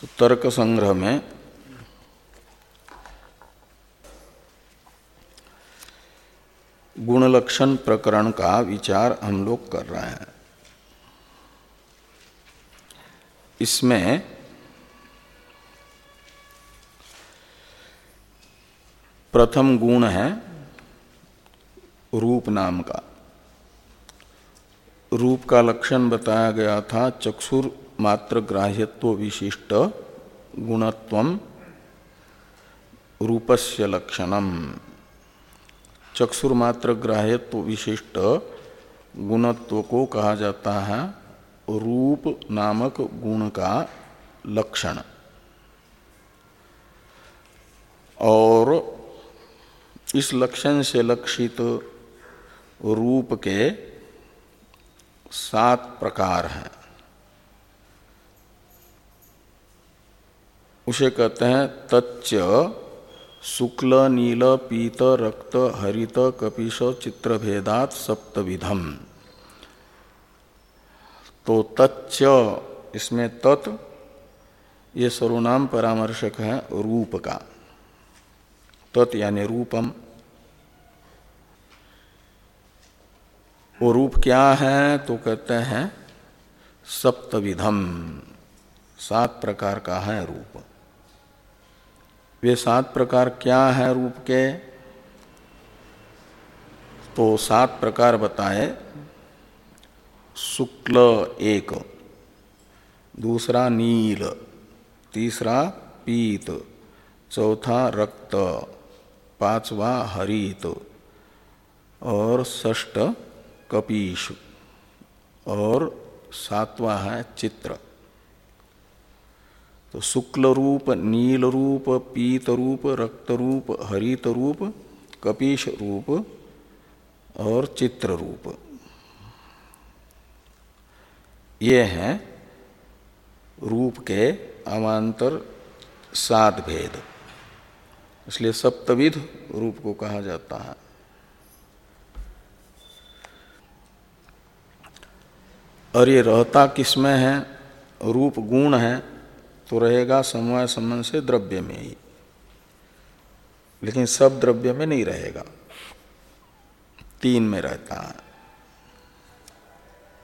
तो तर्क संग्रह में गुणलक्षण प्रकरण का विचार हम लोग कर रहे हैं। इसमें प्रथम गुण है रूप नाम का। रूप का लक्षण बताया गया था चक्षुर मात्र ग्राह्यत्व विशिष्ट गुणत्व रूपस्य लक्षणम चक्षुर्मात्र ग्राह्यत्व विशिष्ट गुणत्व को कहा जाता है, रूप नामक गुण का लक्षण। और इस लक्षण से लक्षित रूप के सात प्रकार हैं। उसे कहते हैं तच्च, शुक्ल, नील, पीत, रक्त, हरित, कपिश, चित्रभेदात, सप्तविधम। तो तच्च, इसमें तत्, ये सर्वनाम परामर्शक है रूप का। तत् यानी रूपम। वो रूप क्या है तो कहते हैं सप्तविधम। सात प्रकार का है रूप। वे सात प्रकार क्या है रूप के? तो सात प्रकार बताए। शुक्ल एक, दूसरा नील, तीसरा पीत, चौथा रक्त, पांचवा हरित, और षष्ठ कपीश, और सातवा है चित्र। तो शुक्ल रूप नील रूप पीत रूप रक्त रूप हरित रूप कपीश रूप और चित्र रूप ये हैं रूप के अमांतर सात भेद। इसलिए सप्तविध रूप को कहा जाता है। और ये रहता किसमें है? रूप गुण है। तो रहेगा समवाय संबंध से द्रव्य में ही। लेकिन सब द्रव्य में नहीं रहेगा। तीन में रहता है।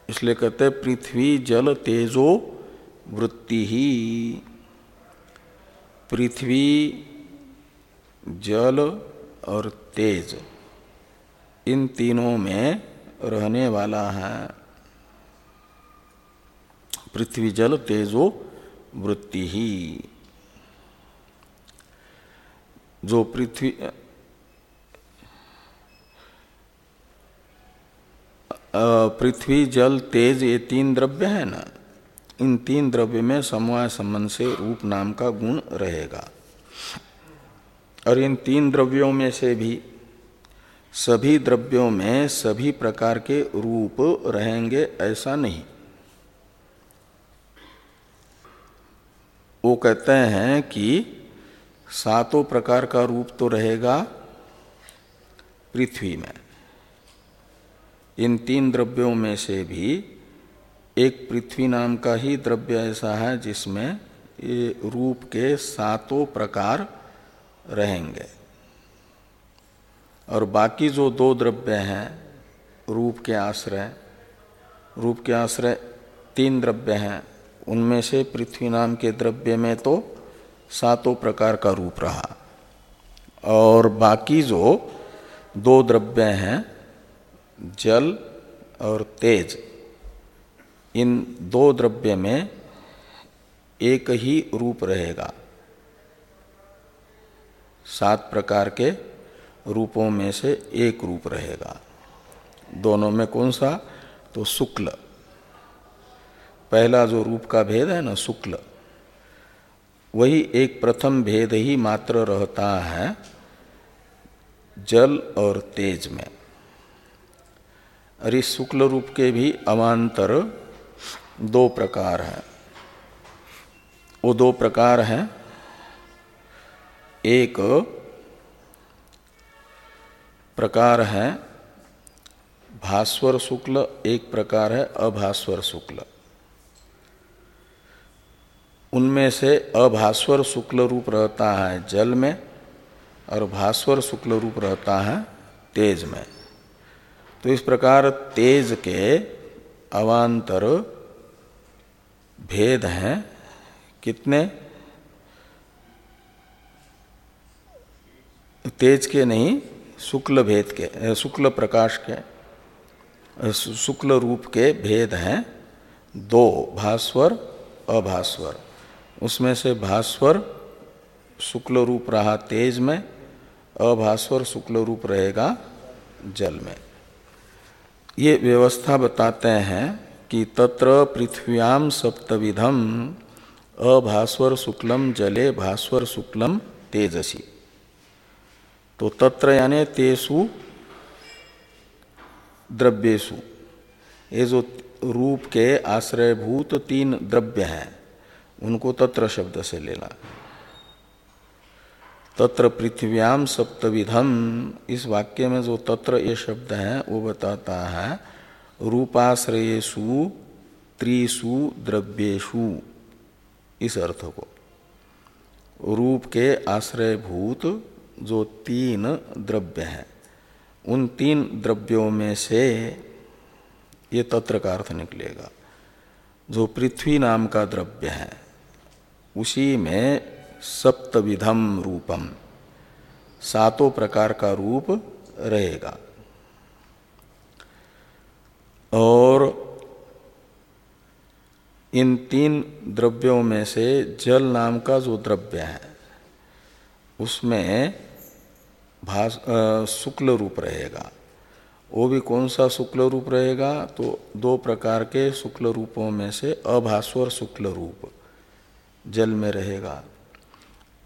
इसलिए कहते पृथ्वी, जल, तेजो, वृत्ति ही। पृथ्वी, जल और तेज, इन तीनों में रहने वाला है। पृथ्वी, जल, तेजो वृत्ति ही। जो पृथ्वी पृथ्वी, जल, तेज, ये तीन द्रव्य है ना, इन तीन द्रव्य में समवाय संबंध से रूप नाम का गुण रहेगा। और इन तीन द्रव्यों में से भी, सभी द्रव्यों में सभी प्रकार के रूप रहेंगे, ऐसा नहीं। वो कहते हैं कि सातों प्रकार का रूप तो रहेगा पृथ्वी में। इन तीन द्रव्यों में से भी एक पृथ्वी नाम का ही द्रव्य ऐसा है जिसमें ये रूप के सातों प्रकार रहेंगे। और बाकी जो दो द्रव्य हैं, रूप के आश्रय, रूप के आश्रय तीन द्रव्य हैं उनमें से पृथ्वी नाम के द्रव्य में तो सातों प्रकार का रूप रहा। और बाकी जो दो द्रव्य हैं, जल और तेज, इन दो द्रव्य में एक ही रूप रहेगा। सात प्रकार के रूपों में से एक रूप रहेगा। दोनों में कौन सा? तो शुक्ल। पहला जो रूप का भेद है ना, शुक्ल, वही एक प्रथम भेद ही मात्र रहता है जल और तेज में। इस शुक्ल रूप के भी अवान्तर दो प्रकार हैं। वो दो प्रकार हैं। एक प्रकार है भास्वर शुक्ल, एक प्रकार है अभास्वर शुक्ल। उनमें से अभास्वर शुक्ल रूप रहता है जल में और भास्वर शुक्ल रूप रहता है तेज में। तो इस प्रकार तेज के अवान्तर भेद हैं। कितने? तेज के नहीं, शुक्ल भेद के शुक्ल प्रकाश के शुक्ल रूप के भेद हैं। दो, भास्वर, अभास्वर। उसमें से भास्वर शुक्ल रूप रहा तेज में, अभास्वर शुक्ल रूप रहेगा जल में। ये व्यवस्था बताते हैं कि तत्र पृथ्व्याम सप्तविधम अभास्वर शुक्लम जले, भास्वर शुक्लम तेजसी। तो तत्र यानी तेसु द्रव्येशु ये जो रूप के आश्रयभूत तीन द्रव्य हैं उनको तत्र शब्द से लेना तत्र पृथ्व्याम सप्तविधम इस वाक्य में जो तत्र ये शब्द है, वो बताता है रूपाश्रयेशु त्रिशु द्रव्येशु इस अर्थ को। रूप के आश्रयभूत जो तीन द्रव्य हैं, उन तीन द्रव्यों में से ये तत्र का अर्थ निकलेगा। जो पृथ्वी नाम का द्रव्य है उसी में सप्तविधम रूपम सातों प्रकार का रूप रहेगा। और इन तीन द्रव्यों में से जल नाम का जो द्रव्य है, उसमें भास शुक्ल रूप रहेगा। वो भी कौन सा शुक्ल रूप रहेगा? तो दो प्रकार के शुक्ल रूपों में से अभास्वर शुक्ल रूप। जल में रहेगा।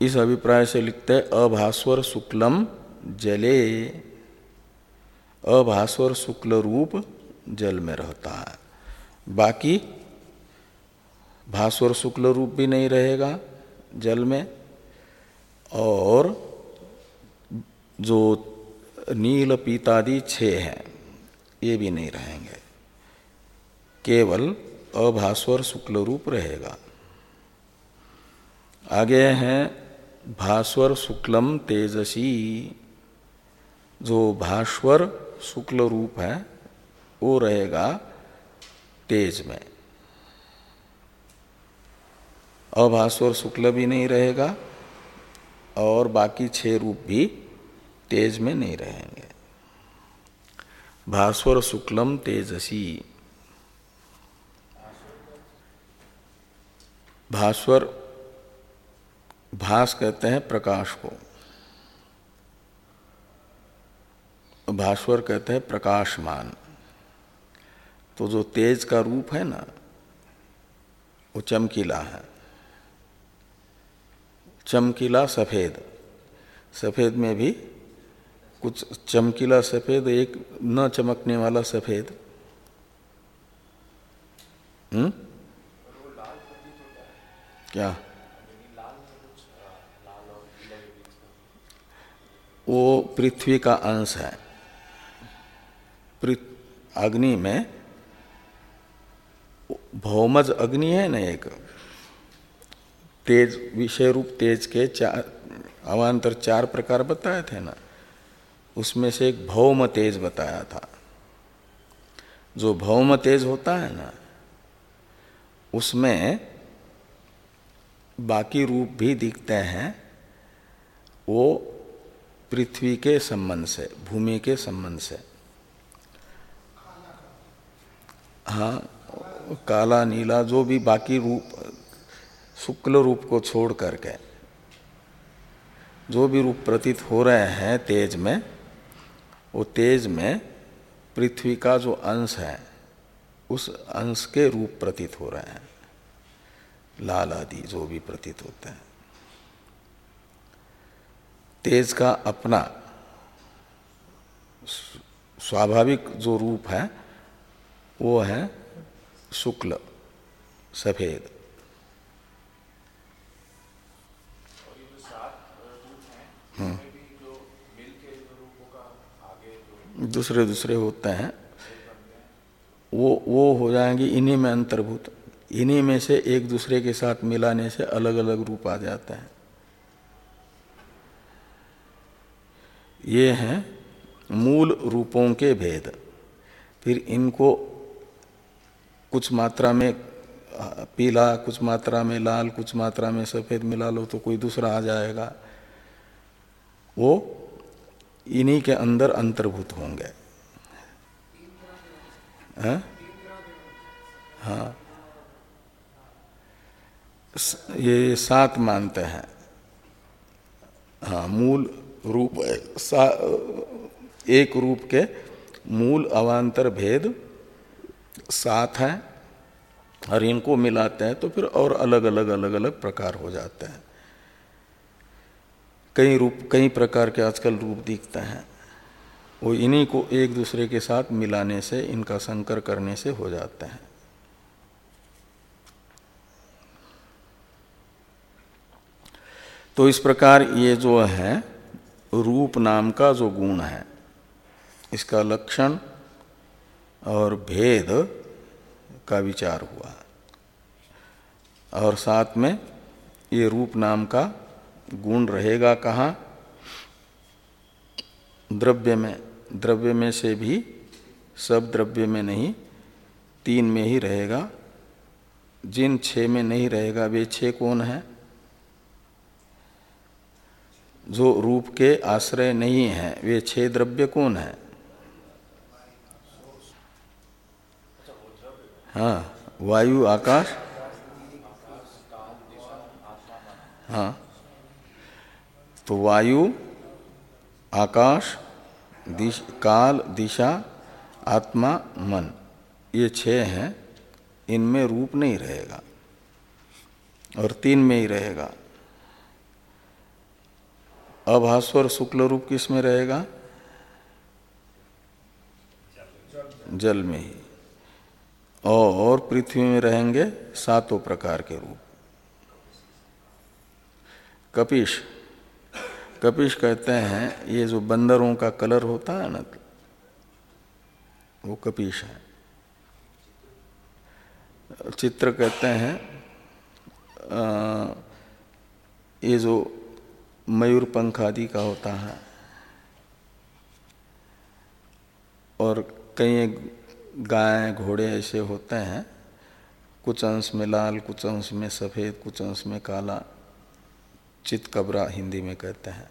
इस अभिप्राय से लिखते अभास्वर शुक्लम जले। अभास्वर शुक्ल रूप जल में रहता है। बाकी भास्वर शुक्ल रूप भी नहीं रहेगा जल में। और जो नील पीतादि छह हैं, ये भी नहीं रहेंगे। केवल अभास्वर शुक्ल रूप रहेगा। आगे हैं, भास्वर शुक्लम तेजसी। जो भास्वर शुक्ल रूप है, वो रहेगा तेज में। अभास्वर शुक्ल भी नहीं रहेगा, और बाकी छह रूप भी तेज में नहीं रहेंगे। भास्वर शुक्लम तेजसी। भास्वर भास कहते हैं प्रकाश को। भास्वर कहते हैं प्रकाशमान। तो जो तेज का रूप है ना, वो चमकीला है। चमकीला सफ़ेद। सफ़ेद में भी कुछ चमकीला सफ़ेद, एक न चमकने वाला सफ़ेद। हम्म? क्या? वो पृथ्वी का अंश है। अग्नि में भौमज अग्नि है ना एक? तेज, विषय रूप तेज के चार, अवान्तर चार प्रकार बताए थे ना। उसमें से एक भौम तेज बताया था। जो भौम तेज होता है ना, उसमें बाकी रूप भी दिखते हैं। वो पृथ्वी के संबंध से, भूमि के संबंध से। हाँ काला, नीला, जो भी बाकी रूप, शुक्ल रूप को छोड़ करके, जो भी रूप प्रतीत हो रहे हैं तेज में, वो तेज में पृथ्वी का जो अंश है, उस अंश के रूप प्रतीत हो रहे हैं। लाल आदि जो भी प्रतीत होते हैं। तेज का अपना स्वाभाविक जो रूप है वो है शुक्ल सफ़ेद। हम्म दूसरे दूसरे होते हैं वो वो हो जाएँगे इन्हीं में अंतर्भूत। इन्हीं में से एक दूसरे के साथ मिलाने से अलग अलग रूप आ जाता है। ये हैं मूल रूपों के भेद। फिर इनको कुछ मात्रा में पीला, कुछ मात्रा में लाल, कुछ मात्रा में सफ़ेद मिला लो तो कोई दूसरा आ जाएगा। वो इन्हीं के अंदर अंतर्भूत होंगे। हाँ? हाँ। ये सात मानते हैं। हाँ मूल रूप, सा, एक रूप के मूल अवान्तर भेद सात हैं और इनको मिलाते हैं तो फिर और अलग अलग अलग अलग प्रकार हो जाते हैं। कई रूप, कई प्रकार के आजकल रूप दिखते हैं। वो इन्हीं को एक दूसरे के साथ मिलाने से, इनका संकर करने से हो जाते हैं। तो इस प्रकार ये जो है रूप नाम का जो गुण है, इसका लक्षण और भेद का विचार हुआ और साथ में ये रूप नाम का गुण रहेगा कहाँ? द्रव्य में। द्रव्य में से भी सब द्रव्य में नहीं, तीन में ही रहेगा। जिन छह में नहीं रहेगा, वे छह कौन है? जो रूप के आश्रय नहीं है वे छह द्रव्य कौन है? हाँ वायु आकाश। हाँ। तो वायु आकाश दिश, काल दिशा आत्मा मन ये छह हैं। इनमें रूप नहीं रहेगा और तीन में ही रहेगा। अभास्वर शुक्ल रूप किसमें रहेगा? जल में ही। और पृथ्वी में रहेंगे सातों प्रकार के रूप। कपिश। कपिश कहते हैं, ये जो बंदरों का कलर होता है ना, वो कपिश है। चित्र कहते हैं ये जो मयूर पंख आदि का होता है। और कई गाय घोड़े ऐसे होते हैं, कुछ अंश में लाल, कुछ अंश में सफ़ेद, कुछ अंश में काला चित कबरा हिंदी में कहते हैं।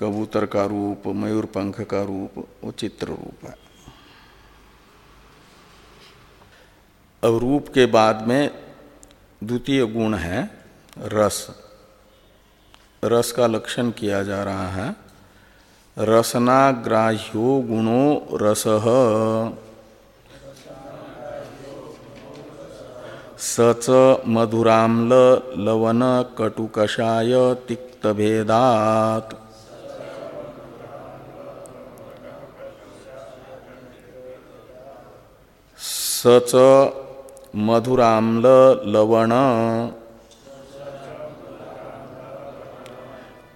कबूतर का रूप, मयूर पंख का रूप, वो चित्र रूप है। रूप के बाद में द्वितीय गुण है रस। रस का लक्षण किया जा रहा है। रसनाग्राह्यो गुणो रस। सच मधुराम्ल लवन कटुकषाय तिक्तभेदात। सच मधुराम्ल लवण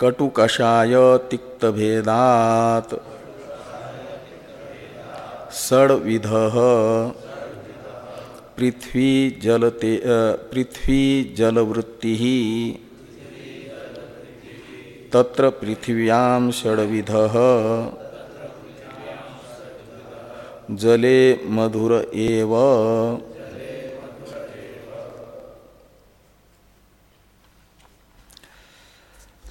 कटुकषाय तिक्तभेदात। षड्विध। पृथ्वी जलते पृथ्वी जलवृत्ति। तत्र पृथिव्याम षड्विध। जले मधुर एव।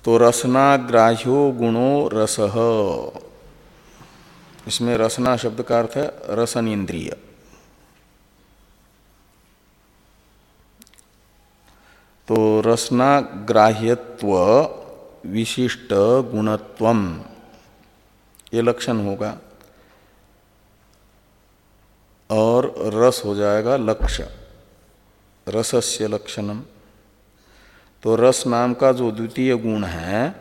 तो रसनाग्राह्यो गुणो रस। इसमें रसना शब्द का अर्थ है रसन इंद्रिय तो रसनाग्राह्यत्व, विशिष्ट गुणत्व, ये लक्षण होगा। और रस हो जाएगा लक्ष्य, रसस्य लक्षणम। तो रस नाम का जो द्वितीय गुण है,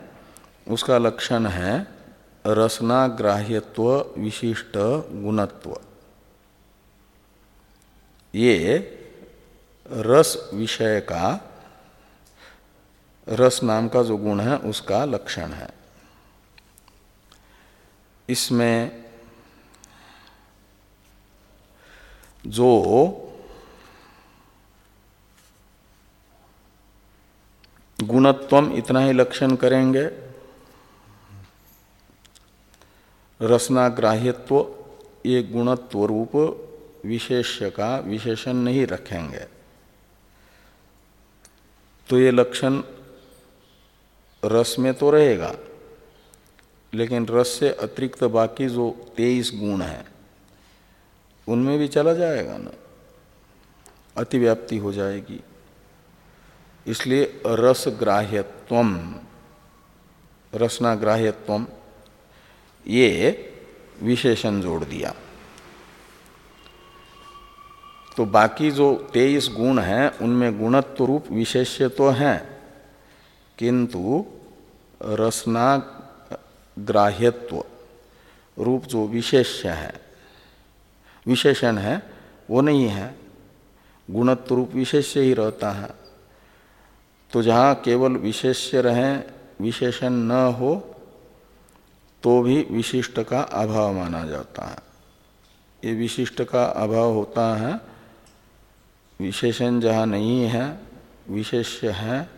उसका लक्षण है रसना ग्राह्यत्व विशिष्ट गुणत्व। ये रस विषय का, रस नाम का जो गुण है, उसका लक्षण है। इसमें जो गुणत्वम इतना ही लक्षण करेंगे। रसनाग्राह्यत्व, ये गुणत्व रूप विशेष्य का विशेषण नहीं रखेंगे। तो ये लक्षण रस में तो रहेगा, लेकिन रस से अतिरिक्त बाकी जो तेईस गुण हैं, उनमें भी चला जाएगा ना, अतिव्याप्ति हो जाएगी। इसलिए रस ग्राह्यत्व रसनाग्राह्यत्व, ये विशेषण जोड़ दिया। तो बाकी जो तेईस गुण हैं, उनमें गुणत्व रूप विशेष्य तो हैं, किंतु रसना ग्राह्यत्व रूप जो विशेष्य है, विशेषण है, वो नहीं है। गुणत्व रूप विशेष्य ही रहता है। तो जहाँ केवल विशेष्य रहे, विशेषण न हो तो भी विशिष्ट का अभाव माना जाता है। ये विशिष्ट का अभाव होता है, विशेषण जहाँ नहीं है, विशेष्य है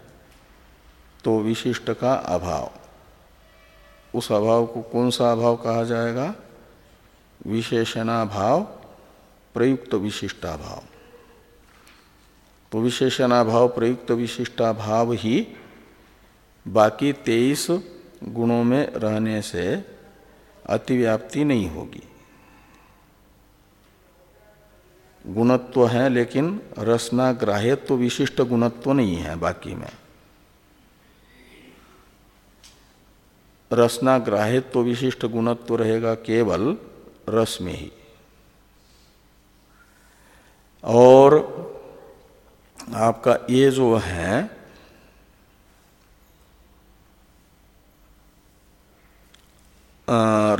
तो विशिष्ट का अभाव। उस अभाव को कौन सा अभाव कहा जाएगा? विशेषणाभाव, प्रयुक्त विशिष्टाभाव। तो विशेषणाभाव प्रयुक्त विशिष्टाभाव ही बाकी तेईस गुणों में रहने से अतिव्याप्ति नहीं होगी। गुणत्व है, लेकिन रसना ग्राह्यत्व विशिष्ट गुणत्व नहीं है बाकी में। रसना ग्राह्यत्व विशिष्ट गुणत्व रहेगा केवल रस में ही। और आपका ये जो है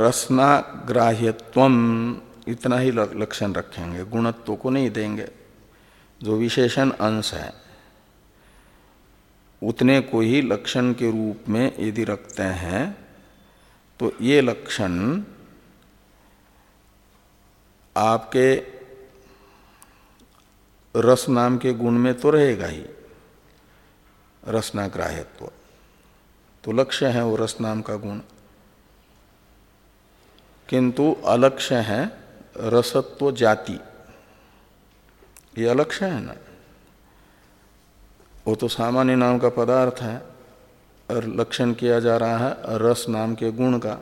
रसना ग्राह्यत्व इतना ही लक्षण रखेंगे, गुणत्व को नहीं देंगे। जो विशेषण अंश है, उतने को ही लक्षण के रूप में यदि रखते हैं तो ये लक्षण आपके रस नाम के गुण में तो रहेगा ही। रसनाग्राह्यत्व। तो लक्ष्य है वो रस नाम का गुण। किंतु अलक्ष्य है रसत्व जाति। ये अलक्ष्य है ना? वो तो सामान्य नाम का पदार्थ है, और लक्षण किया जा रहा है रस नाम के गुण का,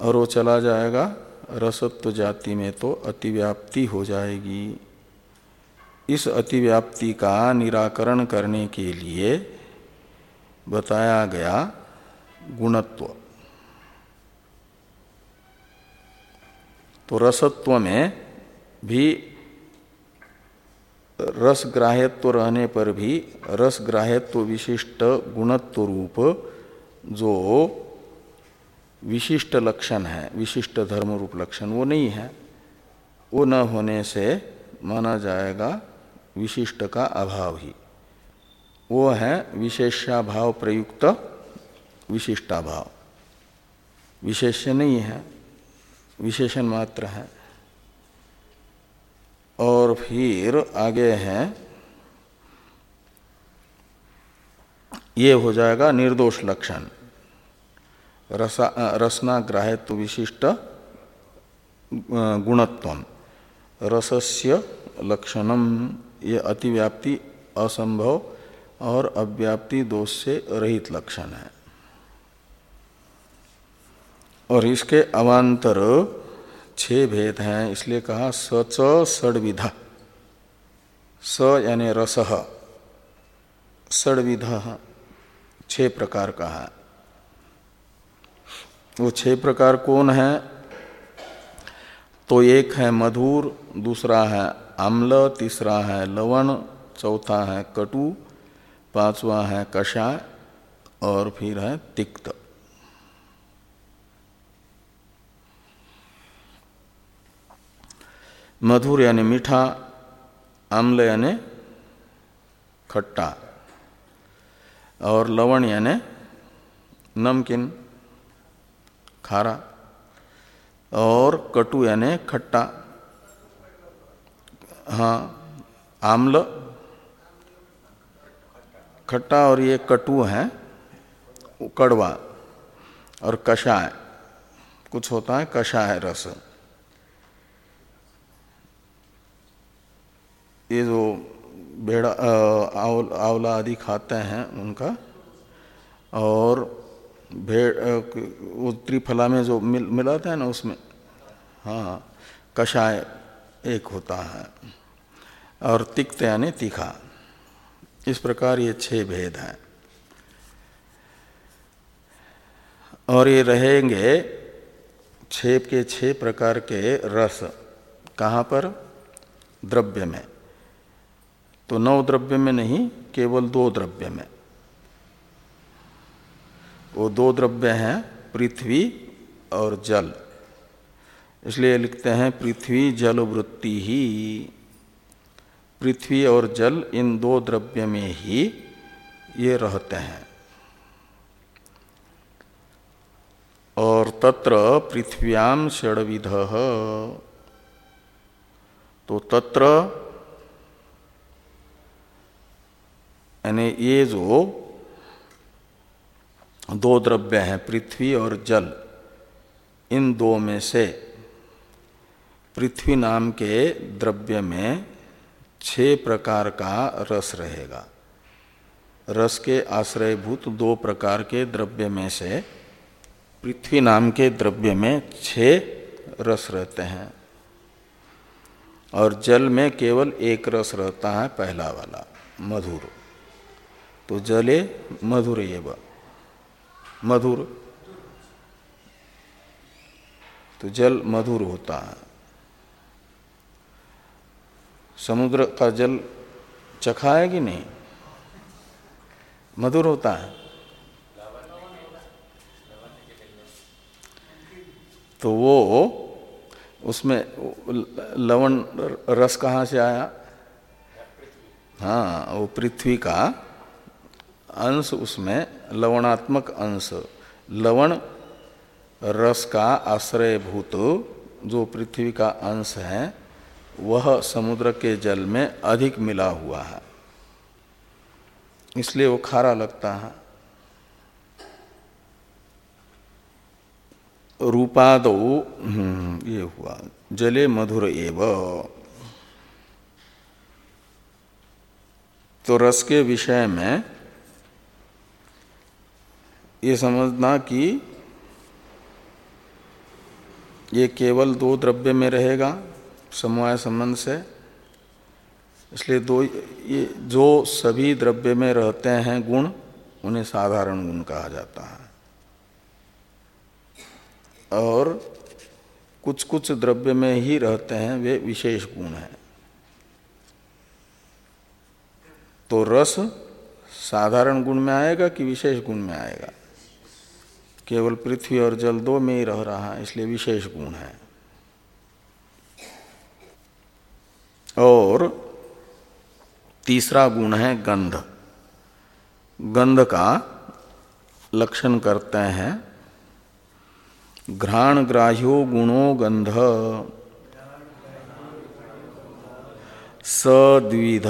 और वो चला जाएगा रसत्व जाति में तो अतिव्याप्ति हो जाएगी। इस अतिव्याप्ति का निराकरण करने के लिए बताया गया गुणत्व। तो रसत्व में भी रस ग्राह्यत्व रहने पर भी रस ग्राह्यत्व विशिष्ट गुणत्व रूप जो विशिष्ट लक्षण है, विशिष्ट धर्म रूप लक्षण वो नहीं है। वो न होने से माना जाएगा विशिष्ट का अभाव ही वो है विशेषाभाव प्रयुक्त विशिष्टाभाव। विशेष्य नहीं है, विशेषण मात्र है। और फिर आगे है, ये हो जाएगा निर्दोष लक्षण। रसा रसना ग्राह्यत्व विशिष्ट गुणत्व। रसस्य लक्षणम ये अतिव्याप्ति असंभव और अव्याप्ति दोष से रहित लक्षण है। और इसके अवान्तर छह भेद हैं, इसलिए कहा सच षडविध। स यानी रस, षडविध छह प्रकार का है। वो छह प्रकार कौन है? तो एक है मधुर, दूसरा है अम्ल, तीसरा है लवण, चौथा है कटु, पांचवा है कषाय और फिर है तिक्त। मधुर यानी मीठा, अम्ल यानी खट्टा और लवण यानी नमकीन, खारा और कटु यानी खट्टा। हाँ आम्ल खट्टा और ये कटु है कड़वा और कषाय कुछ होता है कषाय रस। ये जो भेड़ा आव, आंवला आदि खाते हैं उनका और भेड़ वो त्रिफला में जो मिल मिलाता है ना उसमें हाँ कषाय एक होता है। और तिक्त यानी तीखा। इस प्रकार ये छह भेद हैं। और ये रहेंगे छह के छह प्रकार के रस। कहाँ पर? द्रव्य में। तो नौ द्रव्य में नहीं, केवल दो द्रव्य में। वो दो द्रव्य हैं, पृथ्वी और जल। इसलिए लिखते हैं, पृथ्वी जल वृत्ति ही। पृथ्वी और जल इन दो द्रव्य में ही ये रहते हैं। और तत्र पृथ्व्याम षडविध। तो तत्र यानी ये जो दो द्रव्य हैं, पृथ्वी और जल, इन दो में से पृथ्वी नाम के द्रव्य में छह प्रकार का रस रहेगा। रस के आश्रयभूत दो प्रकार के द्रव्य में से पृथ्वी नाम के द्रव्य में छह रस रहते हैं। और जल में केवल एक रस रहता है पहला वाला, मधुर। तो जले मधुर एव मधुर। तो जल मधुर होता है। समुद्र का जल चखा है कि नहीं? मधुर होता है। तो वो उसमें लवण रस कहाँ से आया? हाँ वो पृथ्वी का अंश उसमें, लवणात्मक अंश। लवण रस का आश्रयभूत जो पृथ्वी का अंश है वह समुद्र के जल में अधिक मिला हुआ है। इसलिए वो खारा लगता है। रूपाद हम्म, ये हुआ। जले मधुर एव। तो रस के विषय में ये समझना कि ये केवल दो द्रव्य में रहेगा। समवाय संबंध से। इसलिए दो, ये जो सभी द्रव्य में रहते हैं गुण, उन्हें साधारण गुण कहा जाता है। और कुछ कुछ द्रव्य में ही रहते हैं, वे विशेष गुण हैं। तो रस साधारण गुण में आएगा कि विशेष गुण में आएगा? केवल पृथ्वी और जल दो में ही रह रहा है, इसलिए विशेष गुण है। और तीसरा गुण है गंध। गंध का लक्षण करते हैं घ्राण ग्राह्यो गुणो गंध। सद्विध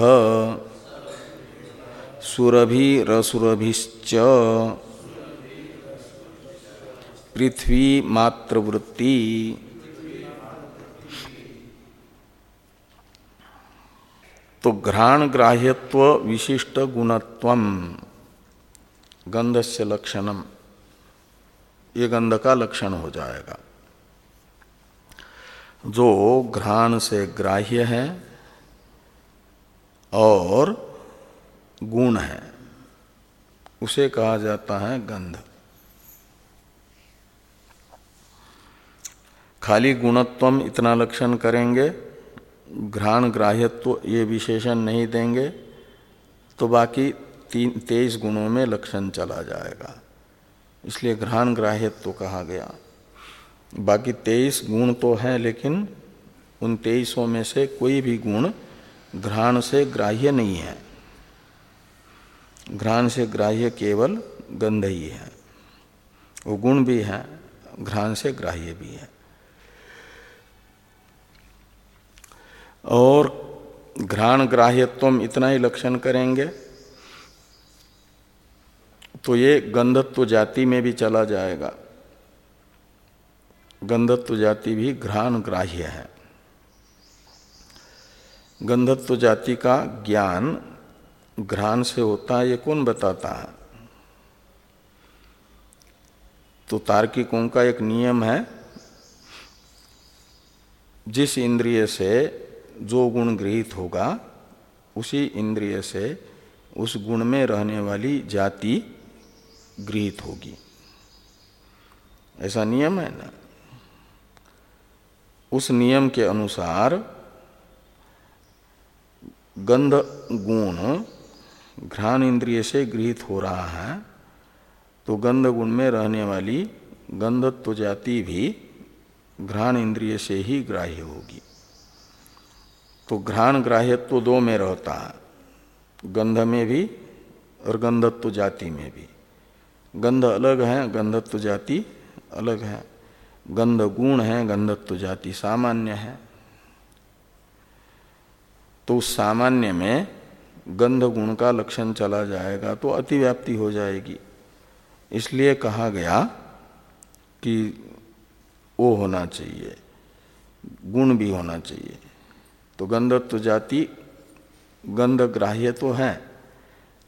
सुरभि रसुरभिश्च पृथ्वी मात्रवृत्ति तो घ्राण ग्राह्यत्व विशिष्ट गुणत्व गंध से लक्षणम। ये गंध का लक्षण हो जाएगा। जो घ्राण से ग्राह्य है और गुण है, उसे कहा जाता है गंध। खाली गुणत्वम इतना लक्षण करेंगे घ्राण ग्राह्यत्व ये विशेषण नहीं देंगे तो बाकी तीन, तेईस गुणों में लक्षण चला जाएगा। इसलिए घ्राण ग्राह्यत्व कहा गया। बाकी तेईस गुण तो हैं, लेकिन उन तेईसों में से कोई भी गुण घ्राण से ग्राह्य नहीं है। घ्राण से ग्राह्य केवल गंध ही है। वो गुण भी है, घ्राण से ग्राह्य भी है। और घ्राण ग्राह्यत्व इतना ही लक्षण करेंगे तो ये गंधत्व जाति में भी चला जाएगा। गंधत्व जाति भी घ्राण ग्राह्य है। गंधत्व जाति का ज्ञान घ्राण से होता है, ये कौन बताता है? तो तार्किकों का एक नियम है, जिस इंद्रिय से जो गुण गृहित होगा, उसी इंद्रिय से उस गुण में रहने वाली जाति गृहित होगी। ऐसा नियम है ना? उस नियम के अनुसार गंध गुण घ्राण इंद्रिय से गृहित हो रहा है तो गंध गुण में रहने वाली गंधत्व जाति भी घ्राण इंद्रिय से ही ग्राह्य होगी। तो घ्राण ग्राह्यत्व दो में रहता है। गंध में भी और गंधत्व जाति में भी। गंध अलग है, गंधत्व जाति अलग है। गंध गुण है, गंधत्व जाति सामान्य है। तो उस सामान्य में गंध गुण का लक्षण चला जाएगा तो अतिव्याप्ति हो जाएगी। इसलिए कहा गया कि वो होना चाहिए, गुण भी होना चाहिए। तो गंधत्व जाति गंध ग्राह्य तो है,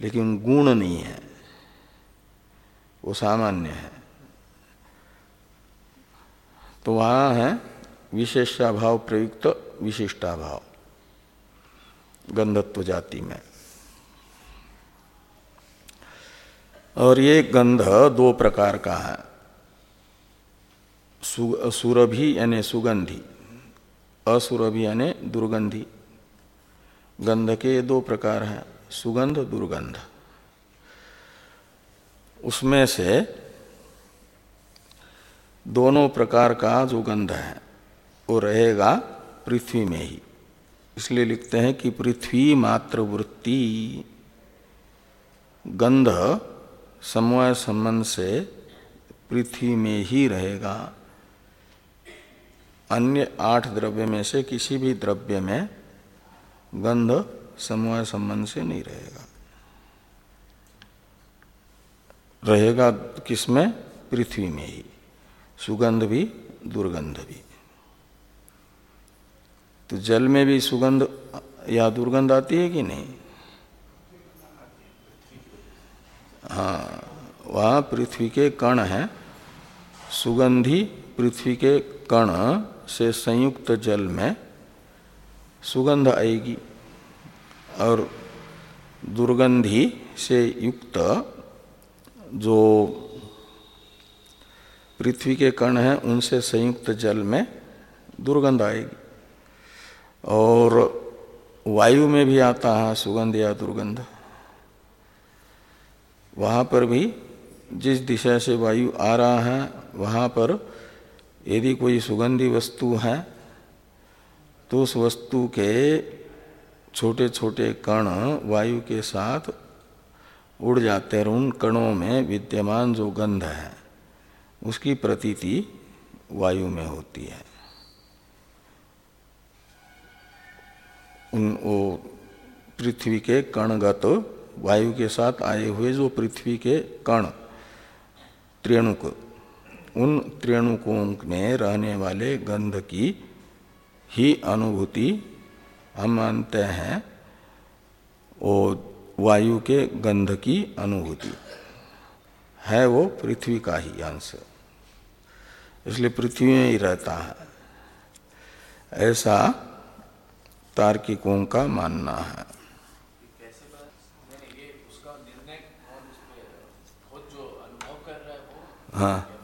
लेकिन गुण नहीं है। वो सामान्य है। तो वहाँ है विशेषाभाव प्रयुक्त, विशिष्टाभाव, गंधत्व जाति में। और ये गंध दो प्रकार का है। सुरभि यानी सुगंधी। असुरभि यानी दुर्गंधी। गंध के दो प्रकार हैं, सुगंध, दुर्गंध। उसमें से दोनों प्रकार का जो गंध है, वो रहेगा पृथ्वी में ही। इसलिए लिखते हैं कि पृथ्वी मात्र वृत्ति। गंध समवाय संबंध से पृथ्वी में ही रहेगा। अन्य आठ द्रव्य में से किसी भी द्रव्य में गंध समवाय संबंध से नहीं रहेगा। रहेगा किसमें? पृथ्वी में ही। सुगंध भी, दुर्गंध भी। तो जल में भी सुगंध या दुर्गंध आती है कि नहीं? हाँ वह पृथ्वी के कण है। सुगंधी पृथ्वी के कण से संयुक्त जल में सुगंध आएगी और दुर्गंधी से युक्त जो पृथ्वी के कण हैं, उनसे संयुक्त जल में दुर्गंध आएगी। और वायु में भी आता है सुगंध या दुर्गंध। वहाँ पर भी जिस दिशा से वायु आ रहा है, वहाँ पर यदि कोई सुगंधी वस्तु है तो उस वस्तु के छोटे छोटे कण वायु के साथ उड़ जाते हैं उन कणों में विद्यमान जो गंध है, उसकी प्रतीति वायु में होती है। उन, वो पृथ्वी के कणगत वायु के साथ आए हुए जो पृथ्वी के कण त्रेणुक उन त्रेणुकों में रहने वाले गंध की ही अनुभूति हम मानते हैं वो वायु के गंध की अनुभूति। है वो पृथ्वी का ही अंश। इसलिए पृथ्वी में ही रहता है। ऐसा तार्किकों का मानना है। हाँ।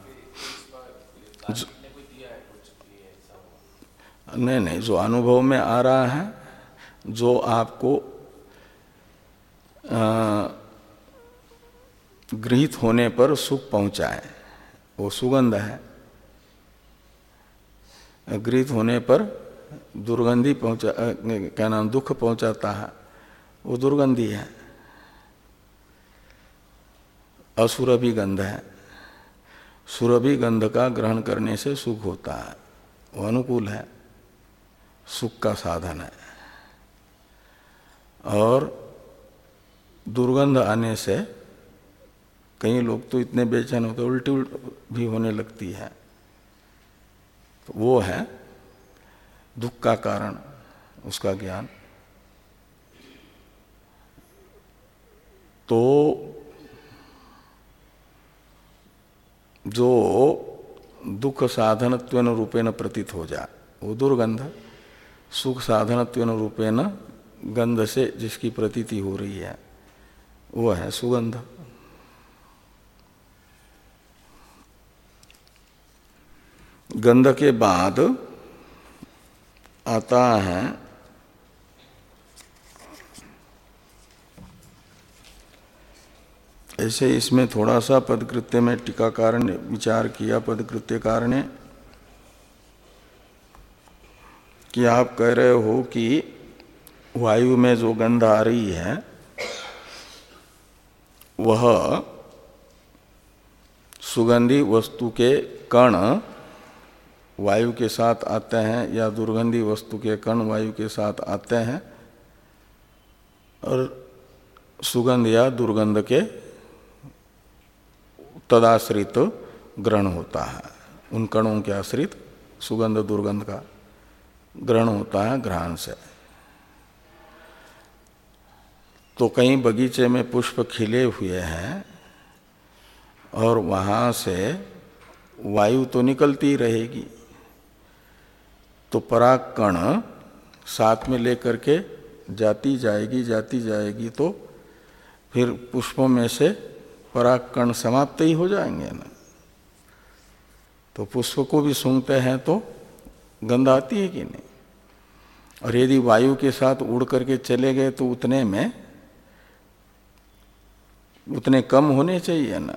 नहीं नहीं, जो अनुभव में आ रहा है, जो आपको गृहित होने पर सुख पहुँचाए, वो सुगंध है। गृहित होने पर दुर्गंधी पहुँचा क्या नाम, दुख पहुंचाता है, वो दुर्गंधी है। असुर भी गंध है। सुरभि गंध का ग्रहण करने से सुख होता है। वो अनुकूल है। सुख का साधन है। और दुर्गंध आने से कई लोग तो इतने बेचैन होते उल्टी उल्ट भी होने लगती है। तो वो है दुख का कारण, उसका ज्ञान। तो जो दुख साधनत्व रूपेण प्रतीत हो जाए वो दुर्गंध, सुख साधनत्व रूपेण गंध से जिसकी प्रतीति हो रही है, वो है सुगंध। गंध के बाद आता है ऐसे इसमें थोड़ा सा पदकृत्य में टीकाकार ने विचार किया पदकृत्यकार ने कि आप कह रहे हो कि वायु में जो गंध आ रही है, वह सुगंधी वस्तु के कण वायु के साथ आते हैं या दुर्गंधी वस्तु के कण वायु के साथ आते हैं, और सुगंध या दुर्गंध के तदाश्रित ग्रहण होता है। उन कणों के आश्रित सुगंध, दुर्गंध का ग्रहण होता है ग्रहण से। तो कहीं बगीचे में पुष्प खिले हुए हैं और वहाँ से वायु तो निकलती रहेगी तो पराग कण साथ में लेकर के जाती जाएगी जाती जाएगी तो फिर पुष्पों में से पराग कण समाप्त ही हो जाएँगे ना। तो पुष्प को भी सूंघते हैं तो गंध आती है कि नहीं? और यदि वायु के साथ उड़ करके चले गए तो उतने में उतने कम होने चाहिए ना।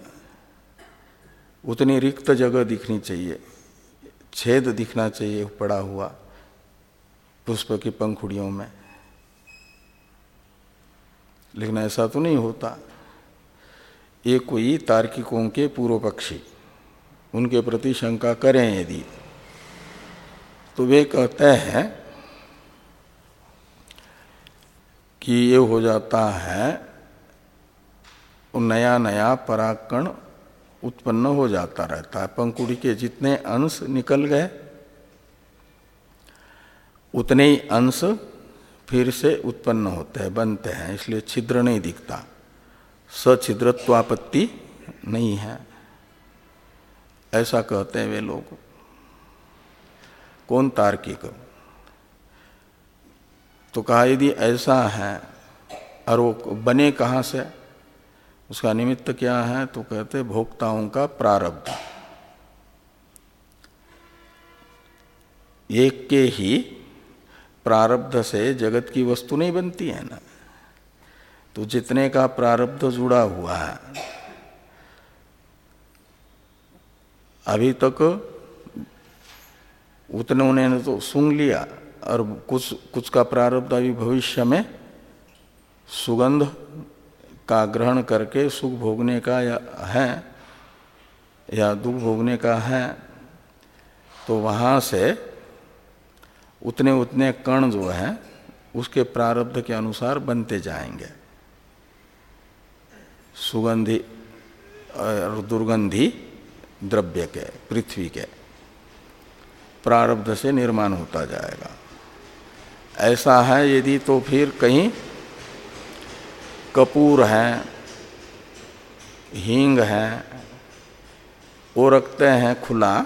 उतनी रिक्त जगह दिखनी चाहिए, छेद दिखना चाहिए पड़ा हुआ पुष्प की पंखुड़ियों में। लेकिन ऐसा तो नहीं होता। ये कोई तार्किकों के पूर्व पक्षी। उनके प्रति शंका करें यदि। तो वे कहते हैं कि ये हो जाता है, नया नया पराकण उत्पन्न हो जाता रहता है। पंकुड़ी के जितने अंश निकल गए, उतने ही अंश फिर से उत्पन्न होते हैं, बनते हैं, इसलिए छिद्र नहीं दिखता। सछिद्रत्वापत्ति नहीं है। ऐसा कहते हैं वे लोग। कौन तार्किक? तो कहा, यदि ऐसा है, और वो बने कहाँ से? उसका निमित्त क्या है? तो कहते भोक्ताओं का प्रारब्ध। एक के ही प्रारब्ध से जगत की वस्तु नहीं बनती है ना। तो जितने का प्रारब्ध जुड़ा हुआ है, अभी तक उतने उन्होंने तो सुन लिया और कुछ कुछ का प्रारब्ध अभी भविष्य में सुगंध का ग्रहण करके सुख भोगने का या है, या दुख भोगने का है तो वहाँ से उतने उतने कण जो है, उसके प्रारब्ध के अनुसार बनते जाएँगे। सुगंधी और दुर्गंधी द्रव्य के, पृथ्वी के। प्रारब्ध से निर्माण होता जाएगा। ऐसा है यदि तो फिर कहीं कपूर है, हींग है वो रखते हैं खुला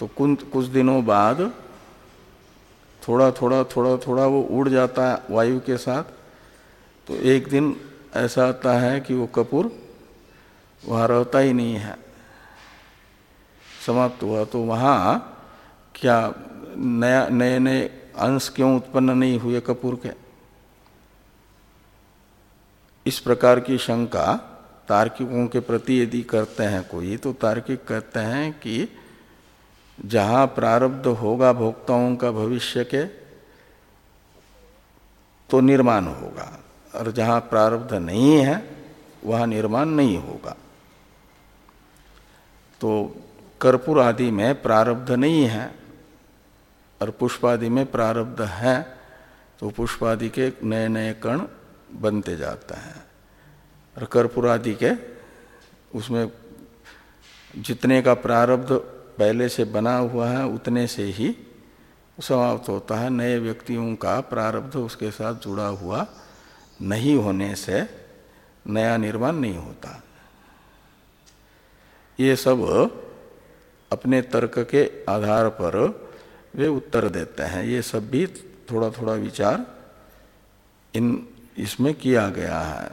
तो कुछ दिनों बाद थोड़ा थोड़ा थोड़ा थोड़ा वो उड़ जाता है वायु के साथ तो एक दिन ऐसा आता है कि वो कपूर वहाँ रहता ही नहीं है। समाप्त हुआ। तो वहाँ क्या नया नए नए अंश क्यों उत्पन्न नहीं हुए कपूर के? इस प्रकार की शंका तार्किकों के प्रति यदि करते हैं कोई तो तार्किक कहते हैं कि जहाँ प्रारब्ध होगा भोक्ताओं का भविष्य के तो निर्माण होगा। और जहाँ प्रारब्ध नहीं है, वहाँ निर्माण नहीं होगा। तो कर्पूर आदि में प्रारब्ध नहीं है और पुष्प आदि में प्रारब्ध है तो पुष्पादि के नए नए कण बनते जाते हैं। और कर्पूर आदि के, उसमें जितने का प्रारब्ध पहले से बना हुआ है, उतने से ही समाप्त होता है। नए व्यक्तियों का प्रारब्ध उसके साथ जुड़ा हुआ नहीं होने से नया निर्माण नहीं होता। ये सब अपने तर्क के आधार पर वे उत्तर देते हैं। ये सब भी थोड़ा थोड़ा विचार इन, इसमें किया गया है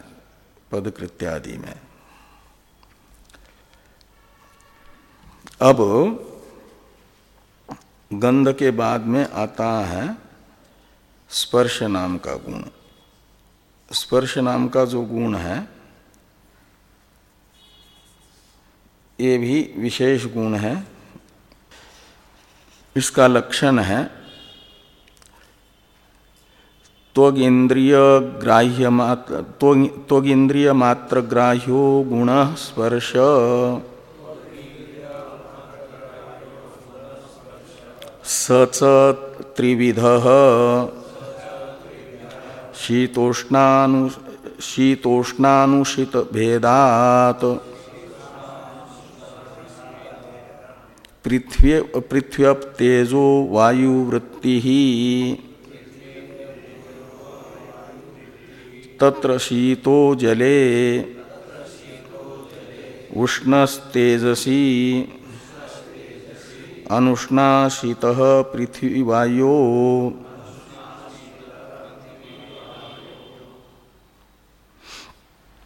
पदकृत्यादि में। अब गंध के बाद में आता है स्पर्श नाम का गुण। स्पर्श नाम का जो गुण है, ये भी विशेष गुण है। इसका लक्षण है त्वगिंद्रिय ग्राह्य मात्र त्वगिंद्रिय मात्र ग्राह्यो गुण स्पर्श। सच त्रिविध। शीतोष्णानु शीतोष्णानुषित भेदात पृथ्वी पृथ्व्यप तेजो वायुवृत्ति। ही तत्र शीतो जले। उष्णस्तेजसी। अनुष्णाशीत पृथ्वी वायो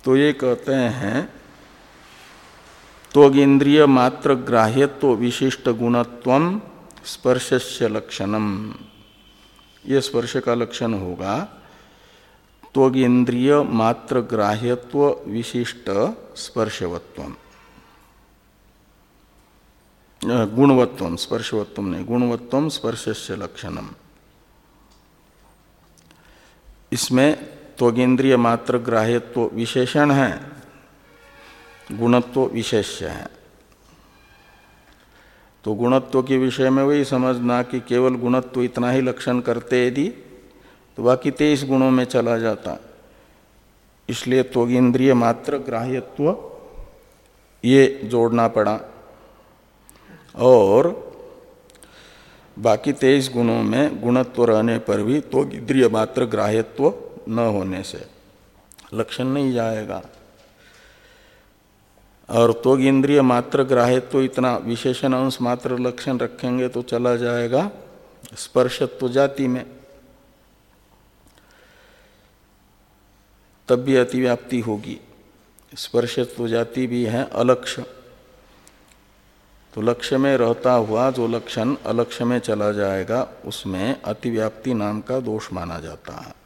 तो ये कहते हैं तो इंद्रिय मात्र ग्राह्यत्व विशिष्ट गुणत्व स्पर्शस्य लक्षणम ये स्पर्श का लक्षण होगा, त्वगिंद्रिय मात्र ग्राह्यत्व विशिष्ट स्पर्शवत्व। गुणवत्व, स्पर्शवत्व नहीं, गुणवत्व स्पर्शस्य लक्षणम इसमें त्वगेंद्रिय मात्र ग्राह्यत्व विशेषण है, गुणत्व विशेष्य है। तो गुणत्व के विषय में वही समझना कि केवल गुणत्व इतना ही लक्षण करते यदि तो बाकी तेईस गुणों में चला जाता। इसलिए त्वगेंद्रिय मात्र ग्राह्यत्व, ये जोड़ना पड़ा। और बाकी तेईस गुणों में गुणत्व रहने पर भी तो इंद्रिय मात्र ग्राह्यत्व न होने से। लक्षण नहीं जाएगा। और तो इंद्रिय मात्र ग्राह्यत्व तो इतना विशेषण अंश मात्र लक्षण रखेंगे तो चला जाएगा स्पर्शत्व जाति में। तब भी अतिव्याप्ति होगी। स्पर्शत्व जाति भी है अलक्ष्य। तो लक्ष्य में रहता हुआ जो लक्षण अलक्ष्य में चला जाएगा, उसमें अतिव्याप्ति नाम का दोष माना जाता है।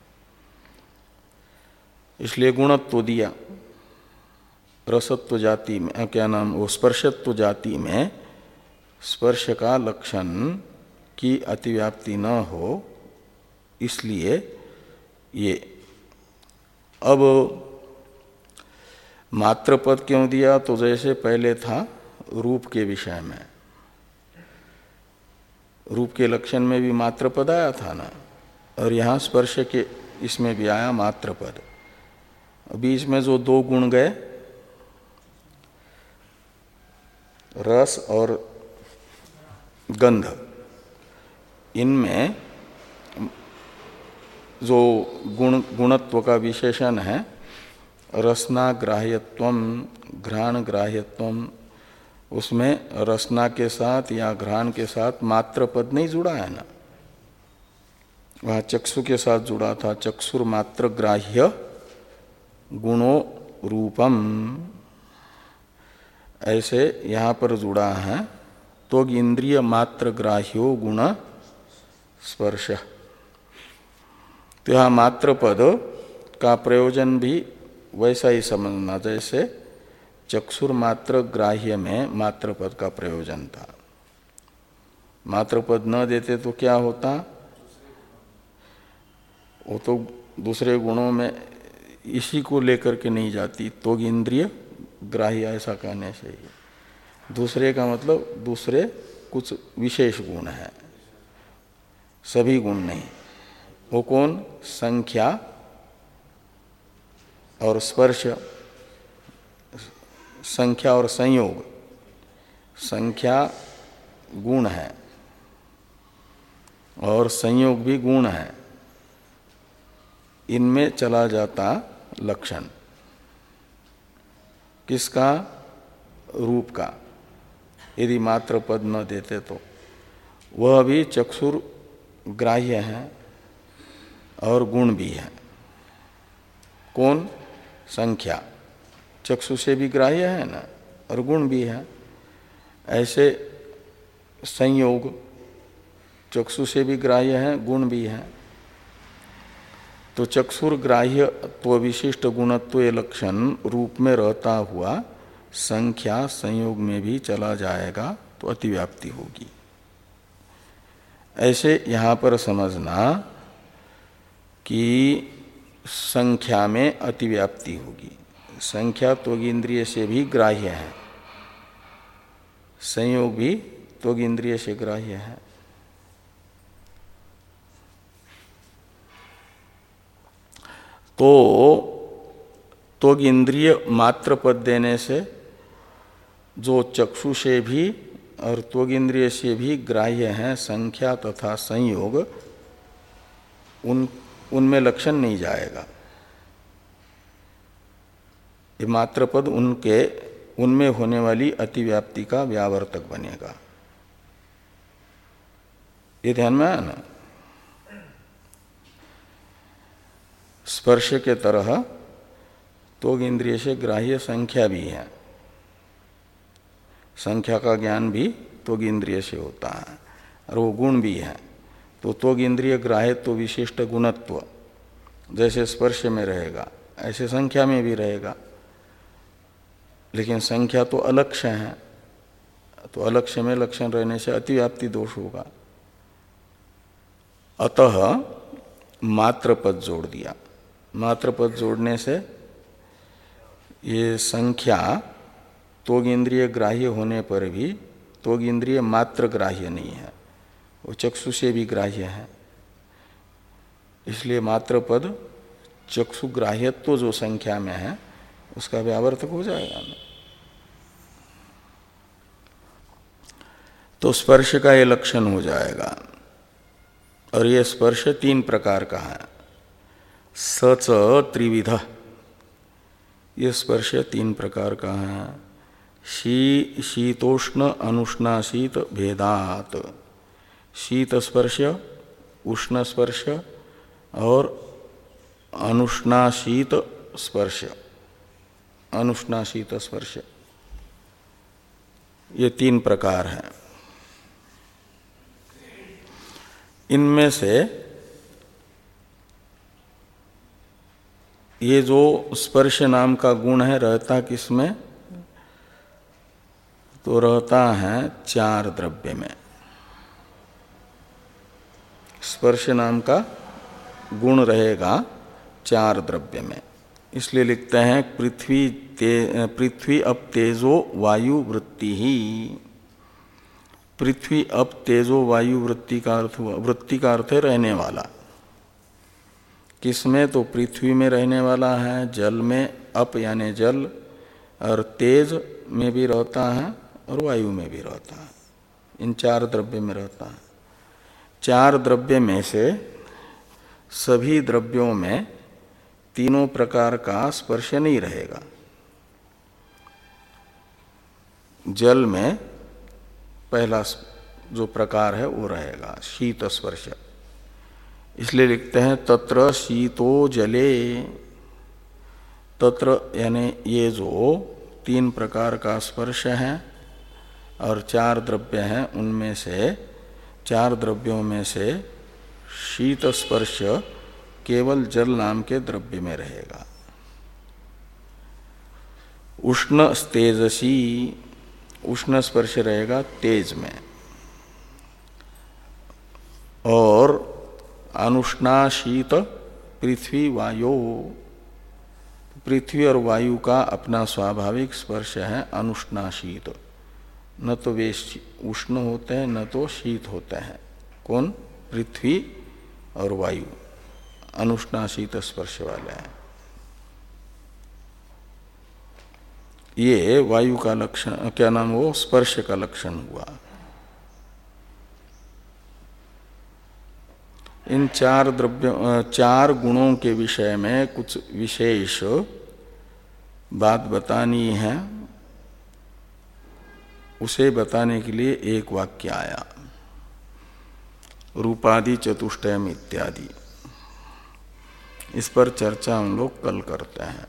इसलिए गुणत्व दिया। रसत्व जाति में क्या नाम, वो स्पर्शत्व जाति में स्पर्श का लक्षण की अतिव्याप्ति न हो, इसलिए ये। अब मात्रपद क्यों दिया? तो जैसे पहले था, रूप के विषय में। रूप के लक्षण में भी मात्रपद आया था ना, और यहाँ स्पर्श के, इसमें भी आया मात्रपद। बीच में जो दो गुण गए, रस और गंध, इनमें जो गुण, गुणत्व का विशेषण है रसना ग्राह्यत्व घ्राण ग्राह्यत्व उसमें रसना के साथ या घ्राण के साथ मात्र पद नहीं जुड़ा है ना। वह चक्षु के साथ जुड़ा था चक्षुर मात्र ग्राह्य गुणो रूपम। ऐसे यहाँ पर जुड़ा है। तो इंद्रिय मात्र ग्राह्यो गुण स्पर्श। तो यहाँ मात्र पद का प्रयोजन भी वैसा ही समझना। जैसे चक्षुर मात्र ग्राह्य में मात्र पद का प्रयोजन था। मात्र पद न देते तो क्या होता? वो तो दूसरे गुणों में इसी को लेकर के नहीं जाती तो इंद्रिय ग्राह्य ऐसा कहने से दूसरे का मतलब दूसरे कुछ विशेष गुण है। सभी गुण नहीं। वो कौन? संख्या और स्पर्श। संख्या और संयोग। संख्या गुण है। और संयोग भी गुण है। इनमें चला जाता लक्षण। किसका? रूप का। यदि मात्र पद न देते तो। वह भी चक्षुर ग्राह्य है और गुण भी है। कौन? संख्या। चक्षु से भी ग्राह्य है ना, और गुण भी है। ऐसे संयोग चक्षु से भी ग्राह्य है, गुण भी है। तो चक्षुर ग्राह्य तो विशिष्ट गुणत्व लक्षण रूप में रहता हुआ संख्या संयोग में भी चला जाएगा तो अतिव्याप्ति होगी। ऐसे यहाँ पर समझना कि संख्या में अतिव्याप्ति होगी। संख्या तो इंद्रिय से भी ग्राह्य है। संयोग भी तो इंद्रिय से ग्राह्य है। तो तो इंद्रिय मात्र पद देने से, जो चक्षु से भी और त्वग इंद्रिय से भी ग्राह्य हैं, संख्या तथा संयोग, उन, उनमें लक्षण नहीं जाएगा। ये मात्र पद उनके, उनमें होने वाली अतिव्याप्ति का व्यावर्तक बनेगा। ये ध्यान में आया ना? स्पर्श के तरह तो इंद्रिय से ग्राह्य संख्या भी है। संख्या का ज्ञान भी तो इंद्रिय से होता है, और वो गुण भी है। तो त्वग इंद्रिय ग्राह्य तो विशिष्ट गुणत्व, जैसे स्पर्श में रहेगा, ऐसे संख्या में भी रहेगा। लेकिन संख्या तो अलक्ष्य है तो अलक्ष्य में लक्षण रहने से अतिव्याप्ति दोष होगा। अतः मात्र पद जोड़ दिया। मात्र पद जोड़ने से ये संख्या तोग इंद्रिय ग्राह्य होने पर भी तोग इंद्रिय मात्र ग्राह्य नहीं है। वो चक्षु से भी ग्राह्य है। इसलिए मात्र पद चक्षु ग्राह्यत्व तो जो संख्या में है, उसका व्यावर्तक हो जाएगा। ना तो स्पर्श का ये लक्षण हो जाएगा। और ये स्पर्श तीन प्रकार का है। सच त्रिविध। ये स्पर्श तीन प्रकार का है। शी, शीतोष्ण, अनुष्णाशीत, भेदात। शीत स्पर्श, उष्ण स्पर्श और अनुष्णाशीत स्पर्श। अनुष्णाशीत स्पर्श। ये तीन प्रकार हैं। इनमें से ये जो स्पर्श नाम का गुण है, रहता किसमें? तो रहता है चार द्रव्य में। स्पर्श नाम का गुण रहेगा चार द्रव्य में। इसलिए लिखते हैं, पृथ्वी पृथ्वी अब तेजो वायु वृत्ति ही। पृथ्वी अब तेजो वायु वृत्ति का अर्थ वृत्ति का अर्थ है रहने वाला। किसमें? तो पृथ्वी में रहने वाला है, जल में, अप यानी जल, और तेज में भी रहता है और वायु में भी रहता है। इन चार द्रव्य में रहता है। चार द्रव्य में से सभी द्रव्यों में तीनों प्रकार का स्पर्श नहीं रहेगा। जल में पहला जो प्रकार है वो रहेगा, शीत स्पर्श। इसलिए लिखते हैं, तत्र शीतो जले। तत्र यानी ये जो तीन प्रकार का स्पर्श है और चार द्रव्य हैं, उनमें से, चार द्रव्यों में से शीत स्पर्श केवल जल नाम के द्रव्य में रहेगा। उष्ण तेजसी उष्ण स्पर्श रहेगा तेज में। और अनुष्णा शीत पृथ्वी वायु। पृथ्वी और वायु का अपना स्वाभाविक स्पर्श है अनुष्णा शीत न तो वे उष्ण होते हैं, न तो शीत होते हैं। कौन? पृथ्वी और वायु। अनुष्णाशीत स्पर्श वाले हैं। ये वायु का लक्षण क्या नाम वो? स्पर्श का लक्षण हुआ। इन चार द्रव्यों चार गुणों के विषय में कुछ विशेष बात बतानी है। उसे बताने के लिए एक वाक्य आया। रूपादि, चतुष्टयम इत्यादि। इस पर चर्चा हम लोग कल करते हैं।